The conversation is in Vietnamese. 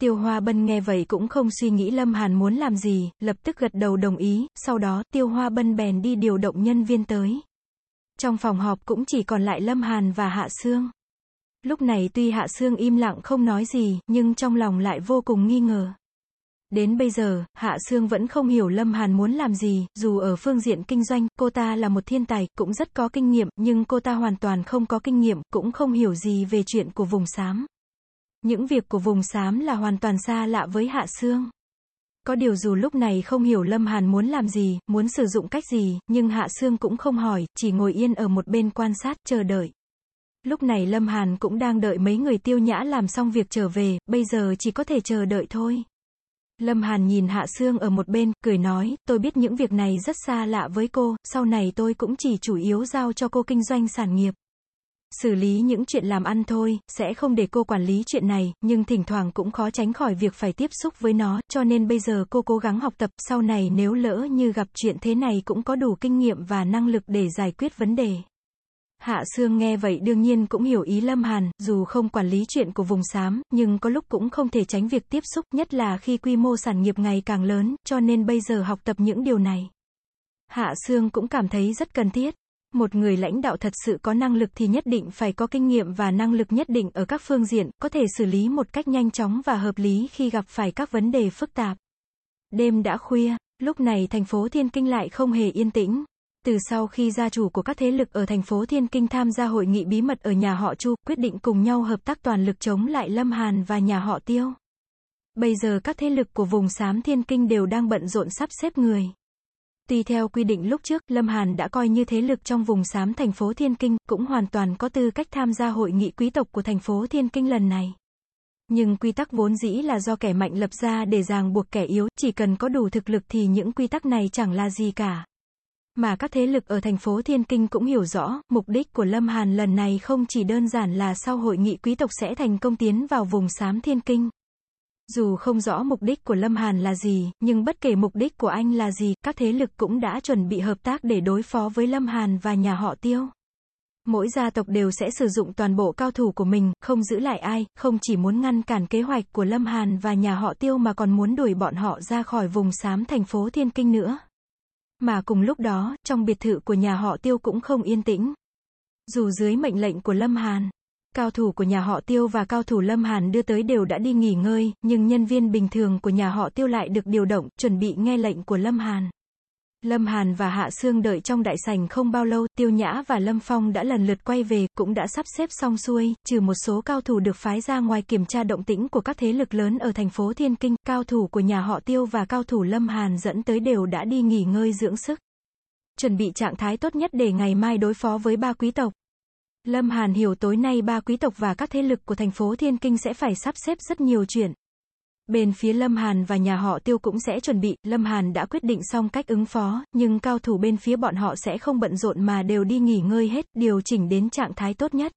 Tiêu Hoa Bân nghe vậy cũng không suy nghĩ Lâm Hàn muốn làm gì, lập tức gật đầu đồng ý, sau đó, Tiêu Hoa Bân bèn đi điều động nhân viên tới. Trong phòng họp cũng chỉ còn lại Lâm Hàn và Hạ Sương. Lúc này tuy Hạ Sương im lặng không nói gì, nhưng trong lòng lại vô cùng nghi ngờ. Đến bây giờ, Hạ Sương vẫn không hiểu Lâm Hàn muốn làm gì, dù ở phương diện kinh doanh, cô ta là một thiên tài, cũng rất có kinh nghiệm, nhưng cô ta hoàn toàn không có kinh nghiệm, cũng không hiểu gì về chuyện của vùng xám. Những việc của vùng xám là hoàn toàn xa lạ với Hạ Sương. Có điều dù lúc này không hiểu Lâm Hàn muốn làm gì, muốn sử dụng cách gì, nhưng Hạ Sương cũng không hỏi, chỉ ngồi yên ở một bên quan sát, chờ đợi. Lúc này Lâm Hàn cũng đang đợi mấy người tiêu nhã làm xong việc trở về, bây giờ chỉ có thể chờ đợi thôi. Lâm Hàn nhìn Hạ Sương ở một bên, cười nói, tôi biết những việc này rất xa lạ với cô, sau này tôi cũng chỉ chủ yếu giao cho cô kinh doanh sản nghiệp. Xử lý những chuyện làm ăn thôi, sẽ không để cô quản lý chuyện này, nhưng thỉnh thoảng cũng khó tránh khỏi việc phải tiếp xúc với nó, cho nên bây giờ cô cố gắng học tập, sau này nếu lỡ như gặp chuyện thế này cũng có đủ kinh nghiệm và năng lực để giải quyết vấn đề. Hạ Sương nghe vậy đương nhiên cũng hiểu ý Lâm Hàn, dù không quản lý chuyện của vùng xám, nhưng có lúc cũng không thể tránh việc tiếp xúc, nhất là khi quy mô sản nghiệp ngày càng lớn, cho nên bây giờ học tập những điều này. Hạ Sương cũng cảm thấy rất cần thiết. Một người lãnh đạo thật sự có năng lực thì nhất định phải có kinh nghiệm và năng lực nhất định ở các phương diện, có thể xử lý một cách nhanh chóng và hợp lý khi gặp phải các vấn đề phức tạp. Đêm đã khuya, lúc này thành phố Thiên Kinh lại không hề yên tĩnh. Từ sau khi gia chủ của các thế lực ở thành phố Thiên Kinh tham gia hội nghị bí mật ở nhà họ Chu, quyết định cùng nhau hợp tác toàn lực chống lại Lâm Hàn và nhà họ Tiêu. Bây giờ các thế lực của vùng xám Thiên Kinh đều đang bận rộn sắp xếp người. Tuy theo quy định lúc trước, Lâm Hàn đã coi như thế lực trong vùng xám thành phố Thiên Kinh, cũng hoàn toàn có tư cách tham gia hội nghị quý tộc của thành phố Thiên Kinh lần này. Nhưng quy tắc vốn dĩ là do kẻ mạnh lập ra để ràng buộc kẻ yếu, chỉ cần có đủ thực lực thì những quy tắc này chẳng là gì cả. Mà các thế lực ở thành phố Thiên Kinh cũng hiểu rõ, mục đích của Lâm Hàn lần này không chỉ đơn giản là sau hội nghị quý tộc sẽ thành công tiến vào vùng xám Thiên Kinh. Dù không rõ mục đích của Lâm Hàn là gì, nhưng bất kể mục đích của anh là gì, các thế lực cũng đã chuẩn bị hợp tác để đối phó với Lâm Hàn và nhà họ Tiêu. Mỗi gia tộc đều sẽ sử dụng toàn bộ cao thủ của mình, không giữ lại ai, không chỉ muốn ngăn cản kế hoạch của Lâm Hàn và nhà họ Tiêu mà còn muốn đuổi bọn họ ra khỏi vùng xám thành phố Thiên Kinh nữa. Mà cùng lúc đó, trong biệt thự của nhà họ Tiêu cũng không yên tĩnh. Dù dưới mệnh lệnh của Lâm Hàn, cao thủ của nhà họ Tiêu và cao thủ Lâm Hàn đưa tới đều đã đi nghỉ ngơi, nhưng nhân viên bình thường của nhà họ Tiêu lại được điều động, chuẩn bị nghe lệnh của Lâm Hàn. Lâm Hàn và Hạ Sương đợi trong đại sảnh không bao lâu, Tiêu Nhã và Lâm Phong đã lần lượt quay về, cũng đã sắp xếp xong xuôi, trừ một số cao thủ được phái ra ngoài kiểm tra động tĩnh của các thế lực lớn ở thành phố Thiên Kinh, cao thủ của nhà họ Tiêu và cao thủ Lâm Hàn dẫn tới đều đã đi nghỉ ngơi dưỡng sức. Chuẩn bị trạng thái tốt nhất để ngày mai đối phó với ba quý tộc. Lâm Hàn hiểu tối nay ba quý tộc và các thế lực của thành phố Thiên Kinh sẽ phải sắp xếp rất nhiều chuyện. Bên phía Lâm Hàn và nhà họ Tiêu cũng sẽ chuẩn bị, Lâm Hàn đã quyết định xong cách ứng phó, nhưng cao thủ bên phía bọn họ sẽ không bận rộn mà đều đi nghỉ ngơi hết, điều chỉnh đến trạng thái tốt nhất.